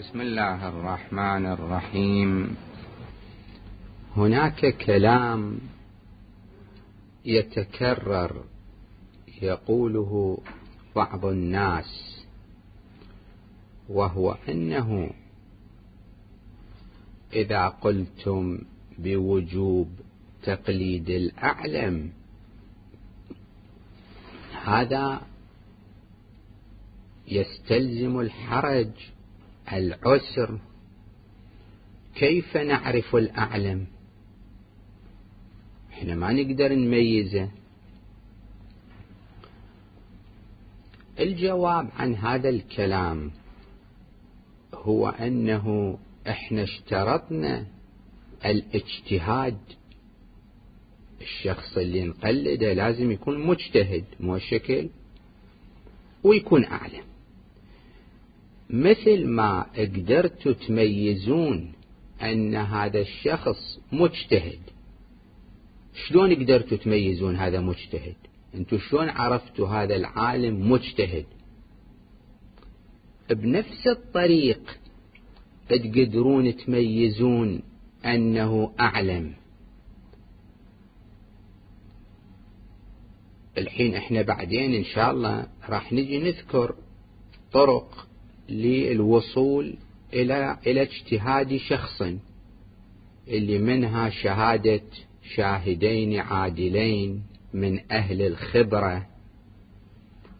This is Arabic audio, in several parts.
بسم الله الرحمن الرحيم. هناك كلام يتكرر يقوله بعض الناس وهو أنه إذا قلتم بوجوب تقليد الأعلم هذا يستلزم الحرج العسر. كيف نعرف الأعلم؟ إحنا ما نقدر نميزه. الجواب عن هذا الكلام هو أنه إحنا اشترطنا الاجتهاد. الشخص اللي نقلده لازم يكون مجتهد مو شكل ويكون أعلم. مثل ما قدرتوا تميزون أن هذا الشخص مجتهد. شلون قدرتوا تميزون هذا مجتهد؟ أنتوا شلون عرفتوا هذا العالم مجتهد؟ بنفس الطريق تقدرون تميزون أنه أعلم. الحين إحنا بعدين إن شاء الله راح نجي نذكر طرق للوصول إلى إلى اجتهاد شخص اللي منها شهادة شاهدين عادلين من أهل الخبرة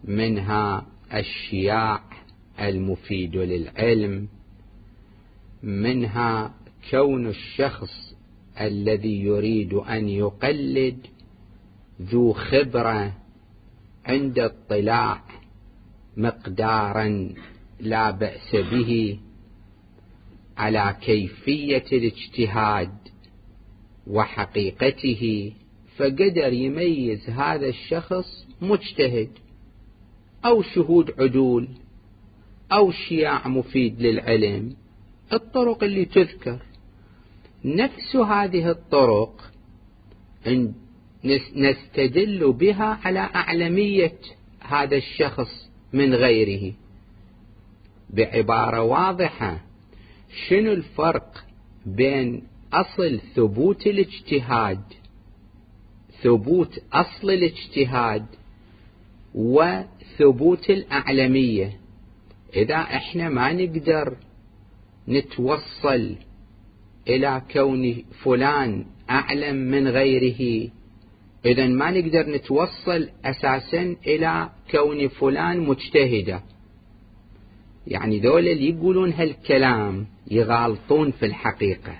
منها الشياع المفيد للعلم منها كون الشخص الذي يريد أن يقلد ذو خبرة عند اطلاع مقدارا لا بأس به على كيفية الاجتهاد وحقيقته فقدر يميز هذا الشخص مجتهد أو شهود عدول أو شياع مفيد للعلم. الطرق اللي تذكر. نفس هذه الطرق نستدل بها على أعلمية هذا الشخص من غيره. بعبارة واضحة. شنو الفرق بين أصل ثبوت الاجتهاد ثبوت أصل الاجتهاد وثبوت الأعلمية؟ إذا إحنا ما نقدر نتوصل إلى كون فلان أعلم من غيره إذا ما نقدر نتوصل أساسا إلى كون فلان مجتهدا يعني ذول اللي يقولون هالكلام يغالطون في الحقيقة.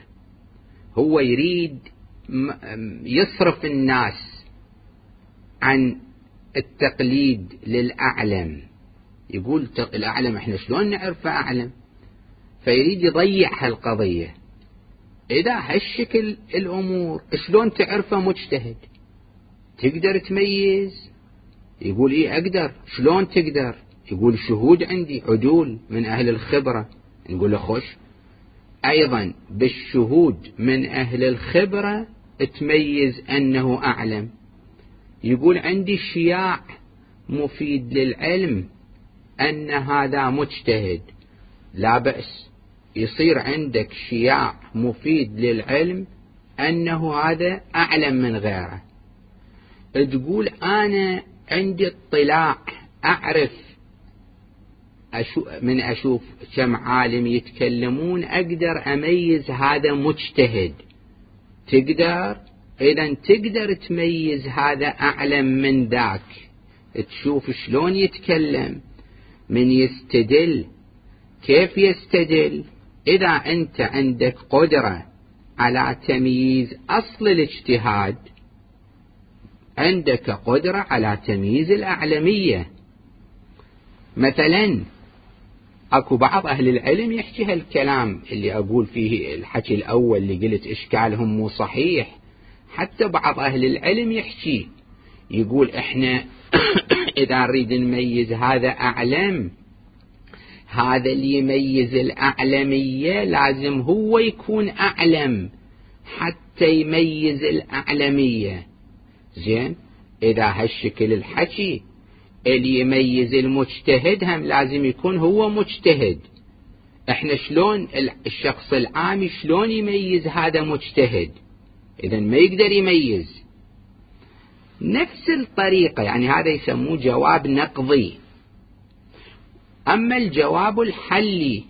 هو يريد يصرف الناس عن التقليد للأعلم. يقول الأعلم إحنا شلون نعرفه أعلم؟ فيريد يضيع هالقضية. إذا هالشكل الأمور شلون تعرفه مجتهد؟ تقدر تميز؟ يقول إيه أقدر. شلون تقدر؟ يقول شهود عندي عدول من أهل الخبرة. نقول خوش. أيضا بالشهود من أهل الخبرة تميز أنه أعلم. يقول عندي شياع مفيد للعلم أن هذا مجتهد. لا بأس. يصير عندك شياع مفيد للعلم أنه هذا أعلم من غيره. تقول أنا عندي اطلاع أعرف من أشوف كم عالم يتكلمون أقدر أميز هذا مجتهد. تقدر؟ إذا تقدر تميز هذا أعلم من ذاك. تشوف شلون يتكلم من يستدل كيف يستدل. إذا أنت عندك قدرة على تمييز أصل الاجتهاد عندك قدرة على تمييز الأعلمية. مثلا أكو بعض أهل العلم يحكي هالكلام اللي أقول فيه الحكي الأول اللي قلت اشكالهم مو صحيح. حتى بعض أهل العلم يحكي يقول إحنا إذا نريد نميز هذا أعلم هذا اللي يميز الأعلمية لازم هو يكون أعلم حتى يميز الأعلمية. زين؟ إذا هالشكل الحكي اللي يميز المجتهد هم لازم يكون هو مجتهد. إحنا شلون الشخص العامي شلون يميز هذا مجتهد. اذا ما يقدر يميز نفس الطريقة يعني هذا يسموه جواب نقضي أما الجواب الحلي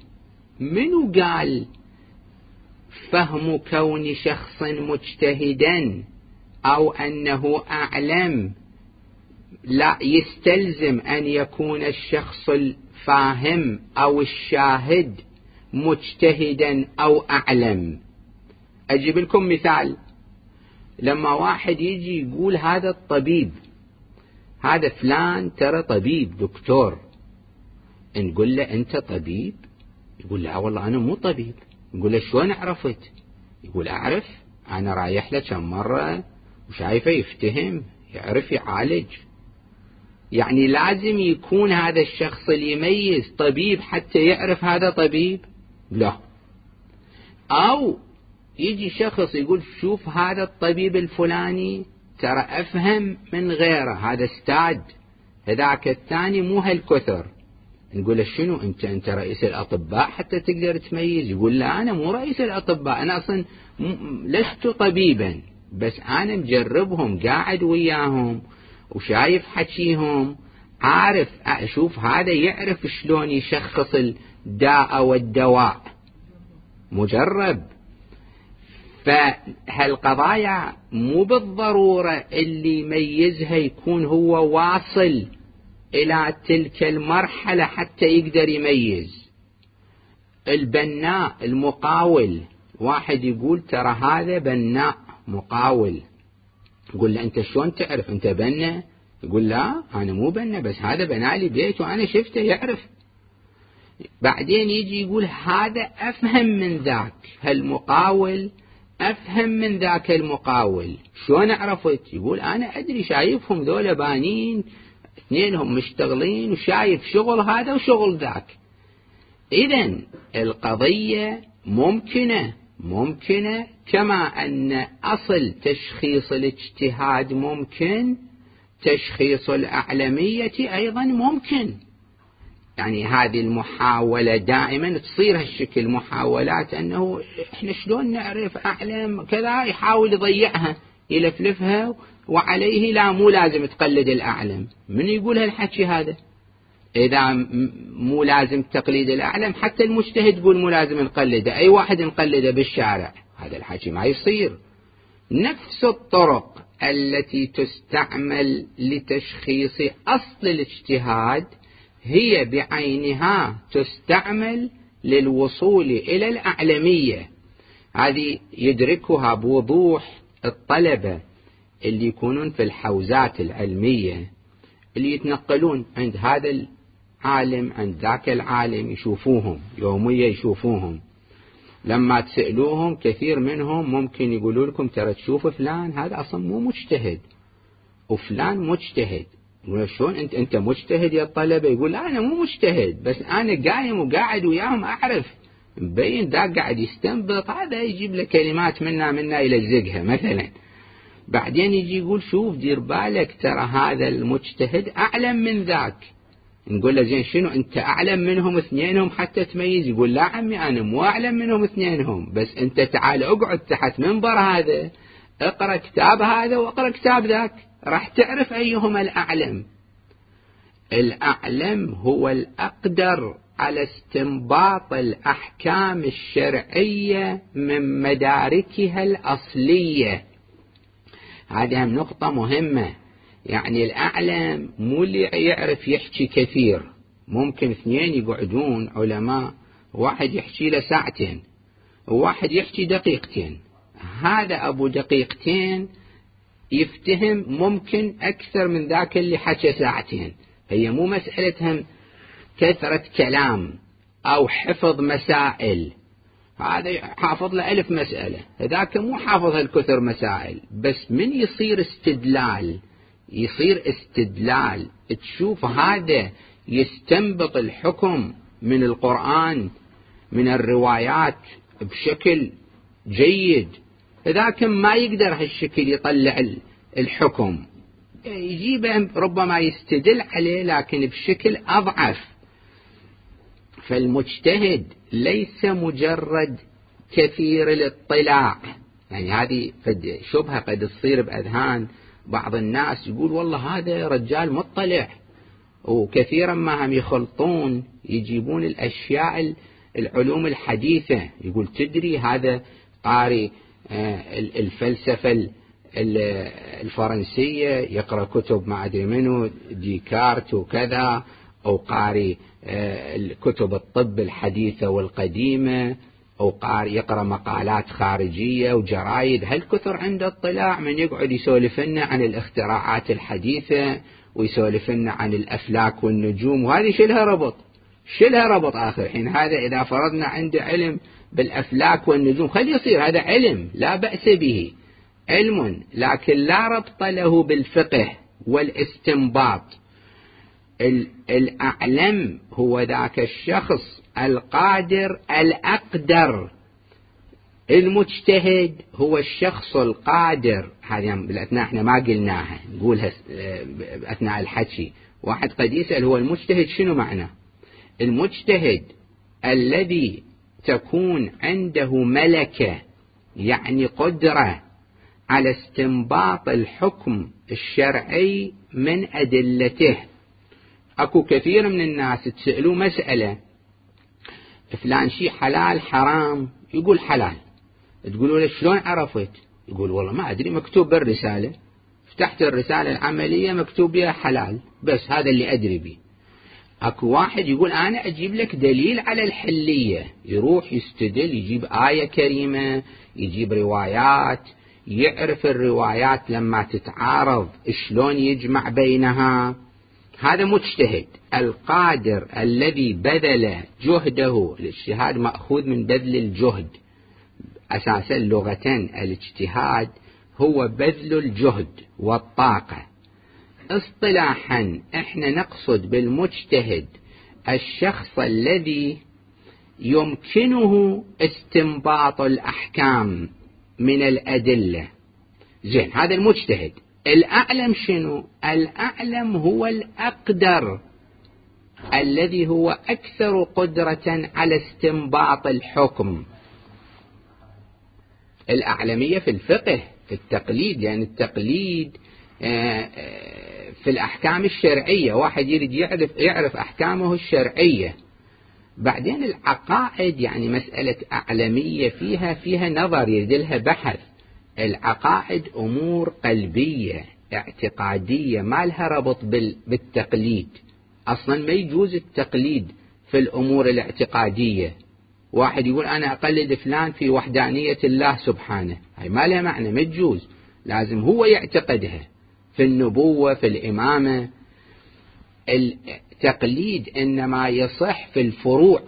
منو قال فهم كون شخص مجتهدا أو أنه أعلم؟ لا يستلزم أن يكون الشخص الفاهم أو الشاهد مجتهدا أو أعلم. أجيب لكم مثال. لما واحد يجي يقول هذا الطبيب هذا فلان ترى طبيب دكتور. نقول له أنت طبيب؟ يقول لا والله أنا مو طبيب. نقول له شلون عرفت؟ يقول أعرف أنا رايح له كم مرة وشايفه يفتهم يعرف يعالج. يعني لازم يكون هذا الشخص اللي يميز طبيب حتى يعرف هذا طبيب؟ لا. أو يجي شخص يقول شوف هذا الطبيب الفلاني ترى أفهم من غيره هذا استاد هذاك الثاني مو هالكثر. نقول له شنو انت أنت رئيس الأطباء حتى تقدر تميز؟ يقول لا أنا مو رئيس الأطباء أنا أصلا لست طبيبا بس أنا مجربهم قاعد وياهم. وشايف حكيهم عارف أشوف هذا يعرف شلون يشخص الداء والدواء. مجرب. فهالقضايا مو بالضرورة اللي يميزها يكون هو واصل إلى تلك المرحلة حتى يقدر يميز. البناء المقاول واحد يقول ترى هذا بناء مقاول. يقول له أنت شلون تعرف؟ أنت بنا؟ يقول لا أنا مو بنا بس هذا بنى لي بيت وأنا شفته يعرف. بعدين يجي يقول هذا أفهم من ذاك هالمقاول أفهم من ذاك المقاول. شلون عرفت؟ يقول أنا أدري شايفهم ذولا بانين اثنينهم مشتغلين وشايف شغل هذا وشغل ذاك. إذا القضية ممكنة. ممكنة كما أن أصل تشخيص الاجتهاد ممكن تشخيص الأعلمية أيضا ممكن. يعني هذه المحاولة دائما تصير هالشكل محاولات أنه إحنا شلون نعرف أعلم كذا يحاول يضيعها يلفلفها وعليه لا مو لازم تقلد الأعلم. من يقول هالحكي هذا؟ إذا مو لازم تقليد الأعلم حتى المجتهد يقول مو لازم نقلده أي واحد نقلده بالشارع هذا الحكي ما يصير. نفس الطرق التي تستعمل لتشخيص أصل الاجتهاد هي بعينها تستعمل للوصول إلى الأعلمية هذه يدركها بوضوح الطلبة اللي يكونون في الحوزات العلمية اللي يتنقلون عند هذا العالم عند ذاك العالم يشوفوهم يوميا يشوفوهم. لما تسألوهم كثير منهم ممكن يقولوا لكم ترى تشوف فلان هذا أصلا مو مجتهد. وفلان مجتهد. شلون أنت أنت مجتهد يا الطلبه يقول أنا مو مجتهد بس أنا قايم وقاعد وياهم أعرف. مبين ذاك قاعد يستنبط هذا يجيب له كلمات منا منا يلزقها مثلا. بعدين يجي يقول شوف دير بالك ترى هذا المجتهد أعلم من ذاك. نقول له زين شنو؟ أنت أعلم منهم اثنينهم حتى تميز. يقول لا عمي أنا مو أعلم منهم اثنينهم. بس أنت تعال أقعد تحت منبر هذا. اقرأ كتاب هذا واقرأ كتاب ذاك. راح تعرف أيهما الأعلم. الأعلم هو الأقدر على استنباط الأحكام الشرعية من مداركها الأصلية. هذه نقطة مهمة. يعني الأعلم مو اللي يعرف يحكي كثير. ممكن اثنين يقعدون علماء واحد يحكي له ساعتين وواحد يحكي دقيقتين. هذا أبو دقيقتين يفتهم ممكن أكثر من ذاك اللي حكى ساعتين. هي مو مسألة هم كثرة كلام أو حفظ مسائل. هذا حافظ له ألف مسألة. هذاك مو حافظ هالكثر مسائل بس من يصير استدلال؟ يصير استدلال. تشوف هذا يستنبط الحكم من القرآن من الروايات بشكل جيد. ذاك ما يقدر هالشكل يطلع الحكم. يجيبه ربما يستدل عليه لكن بشكل أضعف. فالمجتهد ليس مجرد كثير الاطلاع. يعني هذه شبهة قد تصير بأذهان بعض الناس يقول والله هذا رجال مطلع وكثيرا ما هم يخلطون يجيبون الأشياء العلوم الحديثة. يقول تدري هذا قاري آه، الفلسفة الفرنسية يقرأ كتب ما أدري منه ديكارت وكذا أو قاري آه، كتب الطب الحديثة والقديمة. أو يقرأ مقالات خارجية وجرايد. هل كثر عنده اطلاع من يقعد يسولف لنا عن الاختراعات الحديثة ويسولف لنا عن الأفلاك والنجوم؟ وهذه شلها ربط. شلها ربط آخر حين. هذا إذا فرضنا عنده علم بالأفلاك والنجوم. خل يصير. هذا علم. لا بأس به. علم. لكن لا ربط له بالفقه والاستنباط. الأعلم هو ذاك الشخص القادر الأقدر. المجتهد هو الشخص القادر. هذه بالأثناء إحنا ما قلناها نقولها أثناء الحكي. واحد قد يسأل هو المجتهد شنو معنى؟ المجتهد الذي تكون عنده ملكة يعني قدرة على استنباط الحكم الشرعي من أدلته. أكو كثير من الناس تسألوا مسألة فلان شيء حلال حرام؟ يقول حلال. تقولوا له شلون عرفت؟ يقول والله ما أدري مكتوب بالرسالة. فتحت الرسالة العملية مكتوب بها حلال بس هذا اللي أدري به. أكو واحد يقول أنا أجيب لك دليل على الحلية. يروح يستدل يجيب آية كريمة يجيب روايات يعرف الروايات لما تتعارض شلون يجمع بينها. هذا مجتهد. القادر الذي بذل جهده الاجتهاد مأخوذ من بذل الجهد. أساسا لغه الاجتهاد هو بذل الجهد والطاقة. اصطلاحا إحنا نقصد بالمجتهد الشخص الذي يمكنه استنباط الأحكام من الأدلة. زين هذا المجتهد. الأعلم شنو؟ الأعلم هو الأقدر الذي هو أكثر قدرة على استنباط الحكم. الأعلمية في الفقه في التقليد يعني التقليد آه، آه، في الأحكام الشرعية. واحد يريد يعرف, يعرف أحكامه الشرعية. بعدين العقائد يعني مسألة أعلمية فيها فيها نظر يريد لها بحث. العقائد أمور قلبية اعتقادية ما لها ربط بالتقليد. أصلا ما يجوز التقليد في الأمور الاعتقادية. واحد يقول أنا أقلد فلان في وحدانية الله سبحانه. هاي ما لها معنى ما تجوز. لازم هو يعتقدها في النبوة في الإمامة. التقليد إنما يصح في الفروع.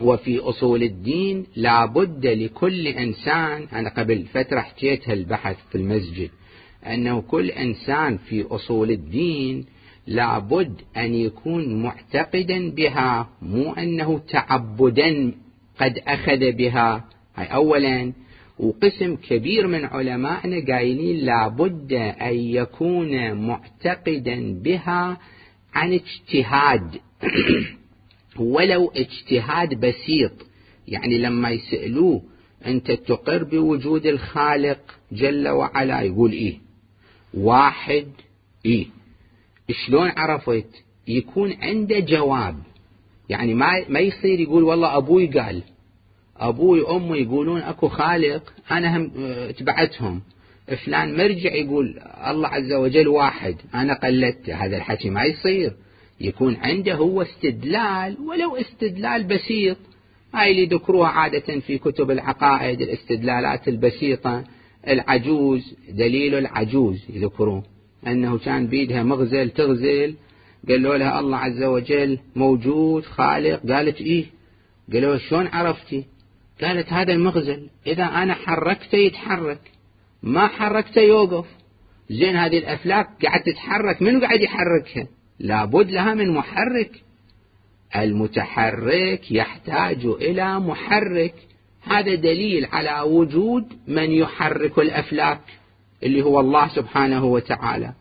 وفي أصول الدين لابد لكل إنسان أنا قبل فترة حكيت هالبحث في المسجد أنه كل إنسان في أصول الدين لابد أن يكون معتقدا بها مو أنه تعبدا قد أخذ بها. هاي أولا. وقسم كبير من علمائنا قايلين لابد أن يكون معتقدا بها عن اجتهاد. ولو اجتهاد بسيط. يعني لما يسألوه أنت تقر بوجود الخالق جل وعلا؟ يقول إيه؟ واحد إيه. شلون عرفت؟ يكون عنده جواب. يعني ما ما يصير يقول والله أبوي قال. أبوي وأمي يقولون أكو خالق أنا هم آه، تبعتهم. فلان مرجع يقول الله عز وجل واحد أنا قلدته. هذا الحكي ما يصير. يكون عنده هو استدلال ولو استدلال بسيط. هاي اللي ذكروها عادة في كتب العقائد الاستدلالات البسيطة العجوز دليل العجوز يذكروه أنه كان بيدها مغزل تغزل قالوا لها الله عز وجل موجود خالق. قالت إيه؟ قالوا شلون عرفتي قالت هذا المغزل إذا أنا حركته يتحرك ما حركته يوقف. زين هذه الأفلاك قاعد تتحرك منو قاعد يحركها؟ لابد لها من محرك. المتحرك يحتاج إلى محرك. هذا دليل على وجود من يحرك الأفلاك اللي هو الله سبحانه وتعالى.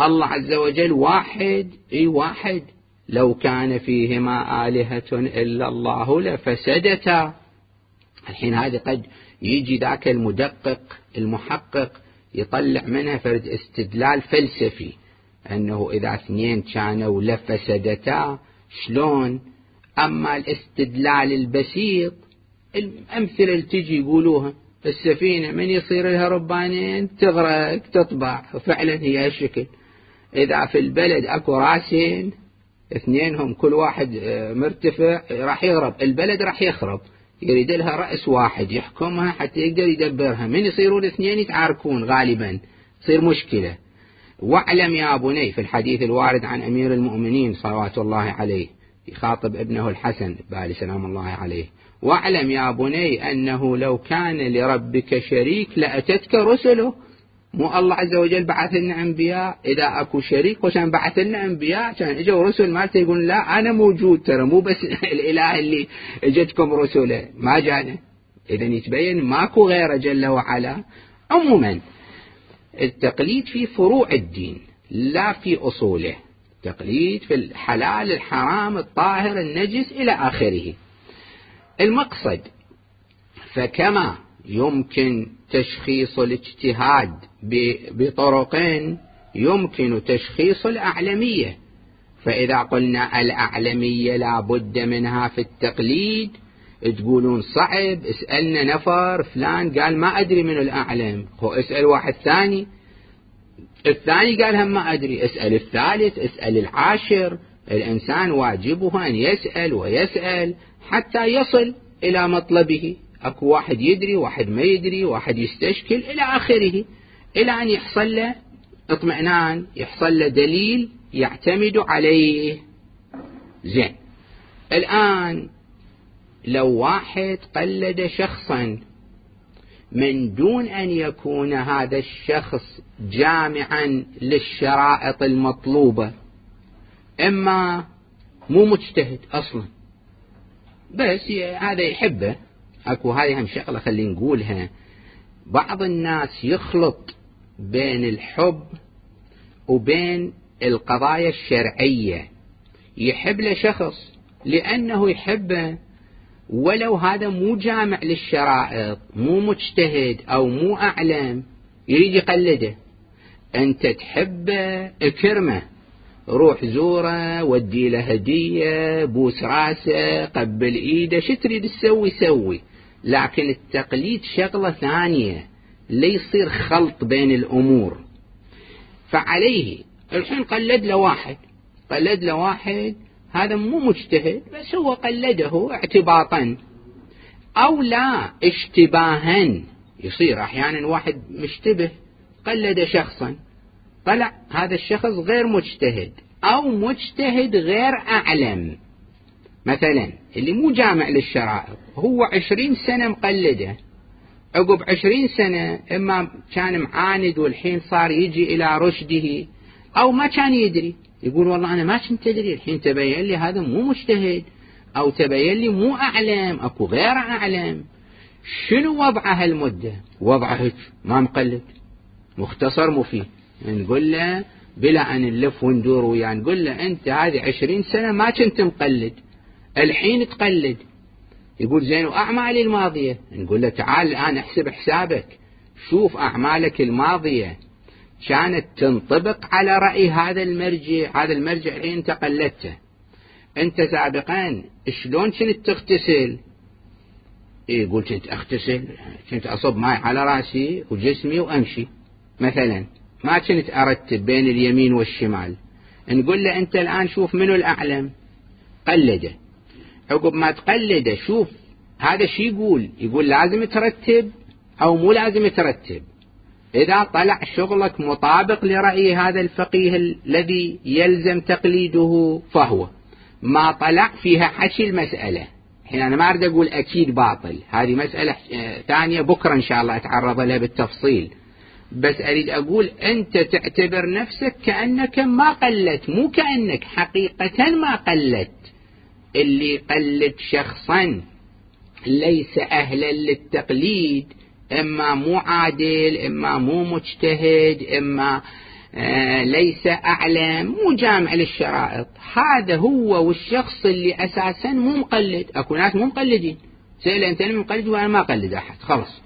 الله عز وجل واحد إي واحد. لو كان فيهما آلهة إلا الله لفسدتا. الحين هذه قد يجي ذاك المدقق المحقق يطلع منها فرد استدلال فلسفي. أنه إذا اثنين كانوا لفسدتا شلون؟ أما الاستدلال البسيط الأمثلة اللي تجي يقولوها السفينة من يصير لها ربانين تغرق تطبع. وفعلا هي هالشكل. إذا في البلد أكو راسين اثنينهم كل واحد آه، مرتفع راح يغرب البلد راح يخرب. يريد لها رأس واحد يحكمها حتى يقدر يدبرها. من يصيرون اثنين يتعاركون غالبا. تصير مشكلة. واعلم يا بني في الحديث الوارد عن أمير المؤمنين صلوات الله عليه يخاطب ابنه الحسن بالي سلام الله عليه. واعلم يا بني أنه لو كان لربك شريك لأتتك رسله. مو الله عز وجل بعث لنا أنبياء؟ إذا أكو شريك وكان بعث لنا أنبياء كان اجوا رسل مالته يقول لا أنا موجود ترى مو بس الإله اللي إجتكم رسله. ما جانا اذا يتبين ماكو غيره جل وعلا. عموما التقليد في فروع الدين لا في أصوله. تقليد في الحلال الحرام الطاهر النجس إلى آخره. المقصد فكما يمكن تشخيص الاجتهاد بطرق يمكن تشخيص الأعلمية. فإذا قلنا الأعلمية لا بد منها في التقليد تقولون صعب اسألنا نفر فلان قال ما أدري من الأعلم. هو اسأل واحد ثاني. الثاني قال هم ما أدري. اسأل الثالث اسأل العاشر. الإنسان واجبه أن يسأل ويسأل حتى يصل إلى مطلبه. أكو واحد يدري واحد ما يدري واحد يستشكل إلى آخره. إلى أن يحصل له اطمئنان يحصل له دليل يعتمد عليه. زين. الآن لو واحد قلد شخصا من دون أن يكون هذا الشخص جامعا للشرائط المطلوبة إما مو مجتهد أصلا بس هذا يحبه. أكو هاي هم شغلة خلينا نقولها. بعض الناس يخلط بين الحب وبين القضايا الشرعية. يحب لشخص لأنه يحبه ولو هذا مو جامع للشرائط مو مجتهد أو مو أعلم يريد يقلده. أنت تحبه اكرمه روح زوره ودي له هدية بوس راسه قبل إيده. شو تريد تسوي سوي. لكن التقليد شغلة ثانية. ليصير خلط بين الأمور. فعليه. الحين قلد له واحد. قلد له واحد هذا مو مجتهد بس هو قلده اعتباطا. أو لا اشتباها. يصير أحيانا واحد مشتبه قلد شخصا. طلع هذا الشخص غير مجتهد. أو مجتهد غير أعلم. مثلا اللي مو جامع للشرائط هو عشرين سنة مقلده. عقب عشرين سنة إما كان معاند والحين صار يجي إلى رشده أو ما كان يدري. يقول والله أنا ما كنت أدري الحين تبين لي هذا مو مجتهد أو تبين لي مو أعلم أكو غير أعلم. شنو وضعه هالمدة؟ وضعه هيك ما مقلد مختصر مفيد. نقول له بلا أن نلف وندور وياه نقول له أنت هذه عشرين سنة ما كنت مقلد الحين تقلد. يقول زين وأعمالي الماضية؟ نقول له تعال الآن احسب حسابك شوف أعمالك الماضية. كانت تنطبق على رأي هذا المرجع هذا المرجع اللي انت قلدته. انت سابقا شلون كنت تغتسل؟ يقول كنت أغتسل كنت أصب ماء على رأسي وجسمي وأمشي. مثلا ما كنت أرتب بين اليمين والشمال. نقول له أنت الآن شوف منو الأعلم. قلده. عقب ما تقلده شوف هذا شي يقول؟ يقول لازم ترتب أو مو لازم ترتب. إذا طلع شغلك مطابق لرأي هذا الفقيه الذي يلزم تقليده فهو ما طلع فيها حشي المسألة. الحين أنا ما أريد أقول أكيد باطل هذه مسألة آه، ثانية بكرة إن شاء الله أتعرض لها بالتفصيل. بس أريد أقول أنت تعتبر نفسك كأنك ما قلت مو كأنك حقيقة ما قلت. اللي يقلد شخصا ليس أهلا للتقليد إما مو عادل إما مو مجتهد إما آه، ليس أعلم مو جامع للشرائط. هذا هو والشخص اللي أساسا مو مقلد. أكو ناس مو مقلدين. سأل أنت مقلد وأنا ما أقلد أحد. خلص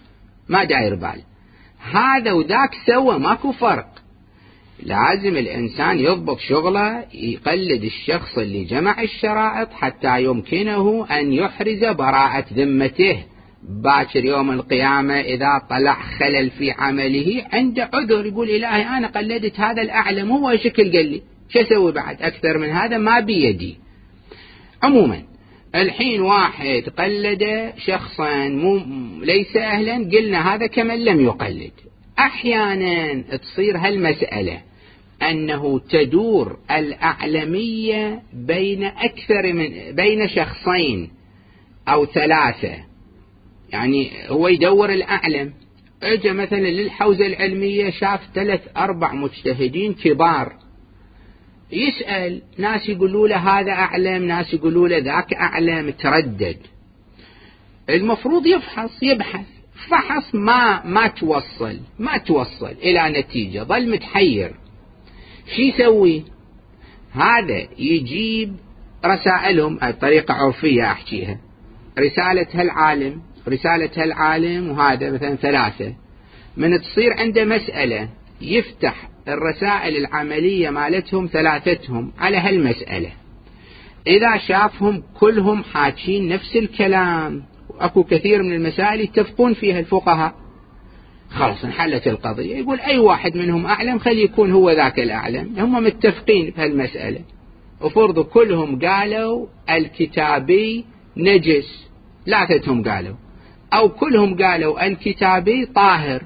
ما داير بال. هذا وذاك سوى ماكو فرق. لازم الإنسان يضبط شغله يقلد الشخص اللي جمع الشرائط حتى يمكنه أن يحرز براءة ذمته. باكر يوم القيامة إذا طلع خلل في عمله عنده عذر يقول إلهي أنا قلدت هذا الأعلم هو شكل قال لي. شو أسوي بعد؟ أكثر من هذا ما بيدي. عموما الحين واحد قلد شخصا ليس أهلا قلنا هذا كمن لم يقلد. أحيانا تصير هالمسألة أنه تدور الأعلمية بين أكثر من بين شخصين أو ثلاثة. يعني هو يدور الأعلم. اجى مثلا للحوزة العلمية شاف ثلاث أربع مجتهدين كبار. يسأل ناس يقولوا له هذا أعلم ناس يقولوا له ذاك أعلم تردد. المفروض يفحص يبحث. فحص ما ما توصل ما توصل إلى نتيجة ظل متحير. شو يسوي؟ هذا يجيب رسائلهم طريقة عرفية أحكيها. رسالة هالعالم. رسالة هالعالم وهذا مثلا ثلاثة. من تصير عنده مسألة يفتح الرسائل العملية مالتهم ثلاثتهم على هالمسألة. إذا شافهم كلهم حاكين نفس الكلام وأكو كثير من المسائل يتفقون فيها الفقهاء. خلاص انحلت القضية. يقول أي واحد منهم أعلم خلي يكون هو ذاك الأعلم. هم متفقين في هالمسألة. وفرضوا كلهم قالوا الكتابي نجس. ثلاثتهم قالوا. أو كلهم قالوا الكتابي طاهر.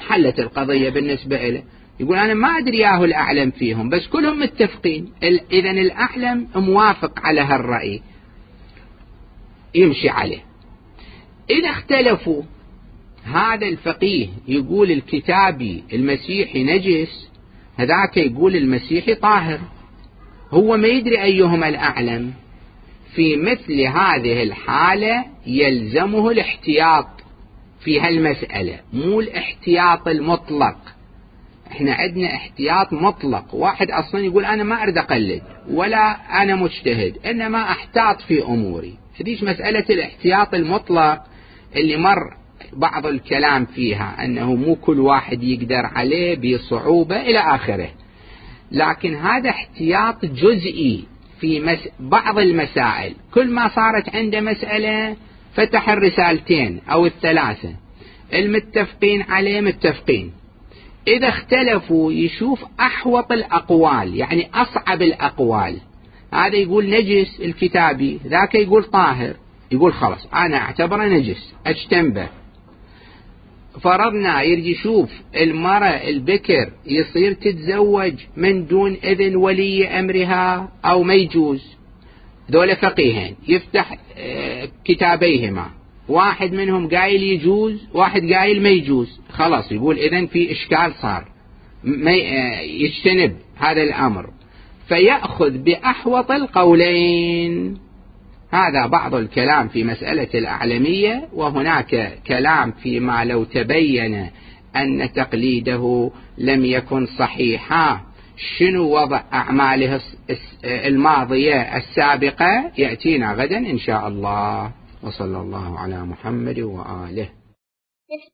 حلت القضية بالنسبة له يقول أنا ما أدري ياهو الأعلم فيهم بس كلهم متفقين. إذا الأعلم موافق على هالرأي. يمشي عليه. إذا اختلفوا هذا الفقيه يقول الكتابي المسيحي نجس هذاك يقول المسيحي طاهر. هو ما يدري أيهما الأعلم. في مثل هذه الحالة يلزمه الاحتياط في هالمسألة مو الاحتياط المطلق. إحنا عندنا احتياط مطلق. واحد أصلا يقول أنا ما أريد أقلد ولا أنا مجتهد إنما أحتاط في أموري. هذيش مسألة الاحتياط المطلق اللي مر بعض الكلام فيها أنه مو كل واحد يقدر عليه بصعوبة إلى آخره. لكن هذا احتياط جزئي. في مس... بعض المسائل. كل ما صارت عنده مسألة فتح الرسالتين أو الثلاثة. المتفقين عليه متفقين. إذا اختلفوا يشوف أحوط الأقوال يعني أصعب الأقوال. هذا يقول نجس الكتابي ذاك يقول طاهر يقول خلاص أنا أعتبره نجس. أجتنبه. فرضنا يرجي يشوف المرأة البكر يصير تتزوج من دون إذن ولي أمرها أو ما يجوز. ذولا فقيهين. يفتح آه، كتابيهما. واحد منهم قايل يجوز واحد قايل ما يجوز. خلاص يقول إذن في إشكال صار. ما آه، يجتنب هذا الأمر. فيأخذ بأحوط القولين. هذا بعض الكلام في مسألة الأعلمية وهناك كلام فيما لو تبين أن تقليده لم يكن صحيحا. شنو وضع أعماله الماضية السابقة؟ يأتينا غدا إن شاء الله. وصلى الله على محمد وآله.